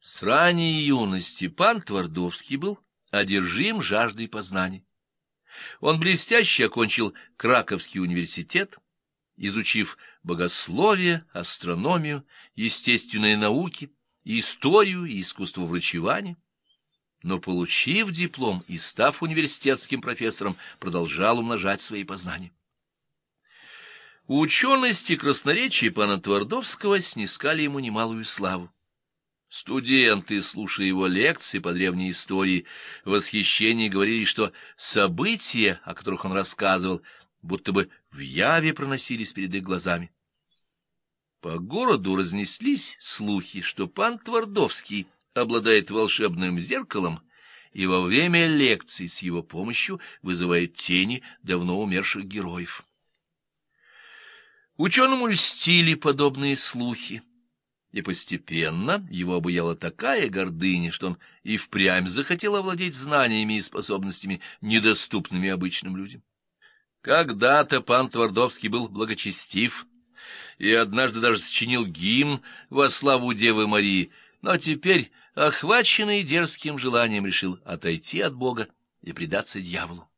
С ранней юности пан Твардовский был одержим жаждой познаний. Он блестяще окончил Краковский университет, изучив богословие, астрономию, естественные науки, историю и искусство врачевания, но, получив диплом и став университетским профессором, продолжал умножать свои познания. Ученость и красноречие пана Твардовского снискали ему немалую славу. Студенты, слушая его лекции по древней истории, в восхищении говорили, что события, о которых он рассказывал, будто бы в яве проносились перед их глазами. По городу разнеслись слухи, что пан Твардовский обладает волшебным зеркалом и во время лекций с его помощью вызывает тени давно умерших героев. Ученому льстили подобные слухи. И постепенно его обуяла такая гордыня, что он и впрямь захотел овладеть знаниями и способностями, недоступными обычным людям. Когда-то пан Твардовский был благочестив и однажды даже сочинил гимн во славу Девы Марии, но теперь, охваченный дерзким желанием, решил отойти от Бога и предаться дьяволу.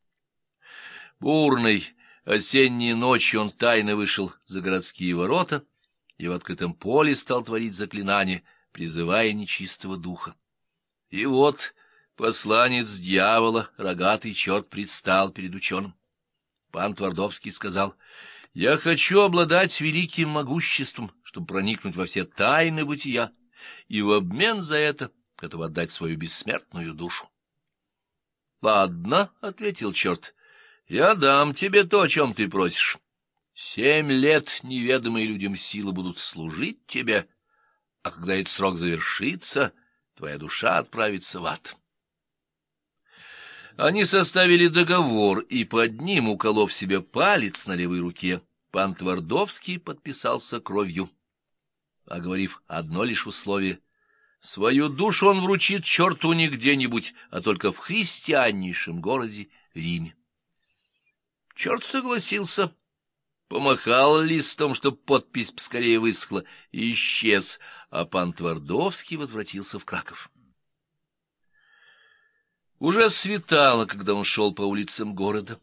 Бурной осенней ночью он тайно вышел за городские ворота — и в открытом поле стал творить заклинание, призывая нечистого духа. И вот посланец дьявола, рогатый черт, предстал перед ученым. Пан Твардовский сказал, «Я хочу обладать великим могуществом, чтобы проникнуть во все тайны бытия, и в обмен за это готов отдать свою бессмертную душу». «Ладно», — ответил черт, — «я дам тебе то, о чем ты просишь». Семь лет неведомые людям силы будут служить тебе, а когда этот срок завершится, твоя душа отправится в ад. Они составили договор, и под ним, уколов себе палец на левой руке, пан Твардовский подписался кровью, оговорив одно лишь условие — Свою душу он вручит черту не где-нибудь, а только в христианнейшем городе Риме. Черт согласился помахал листом, чтоб подпись поскорее высохла, и исчез, а пан Твардовский возвратился в Краков. Уже светало, когда он шел по улицам города,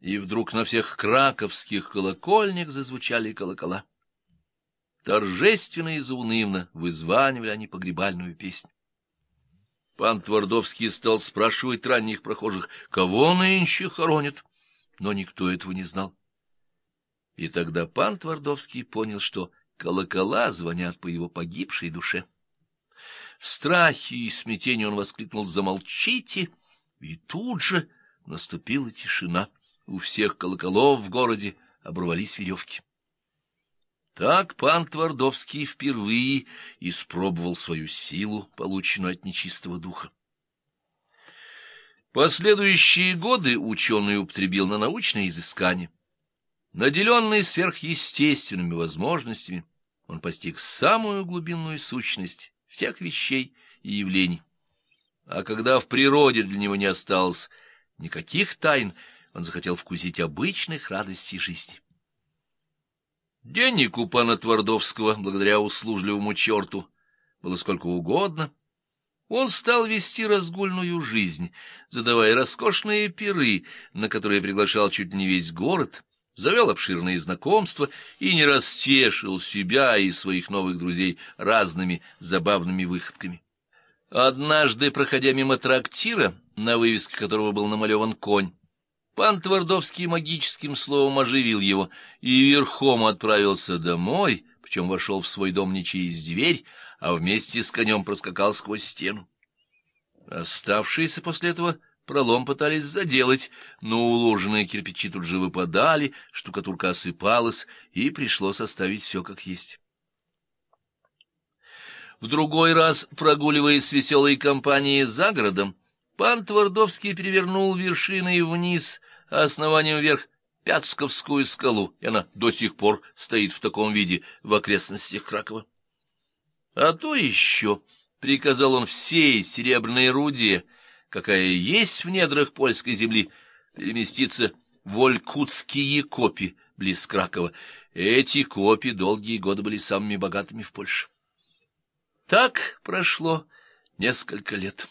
и вдруг на всех краковских колокольнях зазвучали колокола. Торжественно и заунывно вызванивали они погребальную песню. Пан Твардовский стал спрашивать ранних прохожих, кого нынче хоронят, но никто этого не знал. И тогда пан Твардовский понял, что колокола звонят по его погибшей душе. В страхе и смятении он воскликнул «Замолчите!» И тут же наступила тишина. У всех колоколов в городе оборвались веревки. Так пан Твардовский впервые испробовал свою силу, полученную от нечистого духа. Последующие годы ученый употребил на научные изыскания. Наделенный сверхъестественными возможностями, он постиг самую глубинную сущность всех вещей и явлений. А когда в природе для него не осталось никаких тайн, он захотел вкусить обычных радостей жизни. Денег у пана Твардовского, благодаря услужливому черту, было сколько угодно. Он стал вести разгульную жизнь, задавая роскошные пиры, на которые приглашал чуть не весь город — завел обширные знакомства и не растешил себя и своих новых друзей разными забавными выходками. Однажды, проходя мимо трактира, на вывеске которого был намалеван конь, пан Твардовский магическим словом оживил его и верхом отправился домой, причем вошел в свой дом не через дверь, а вместе с конем проскакал сквозь стену. Оставшиеся после этого Пролом пытались заделать, но уложенные кирпичи тут же выпадали, штукатурка осыпалась, и пришлось оставить все как есть. В другой раз, прогуливаясь с веселой компанией за городом, пан Твардовский перевернул вершиной вниз, а основанием вверх Пяцковскую скалу, и она до сих пор стоит в таком виде в окрестностях Кракова. А то еще, — приказал он всей серебряной руде, — какая есть в недрах польской земли, переместиться в Олькутские копи близ Кракова. Эти копи долгие годы были самыми богатыми в Польше. Так прошло несколько лет.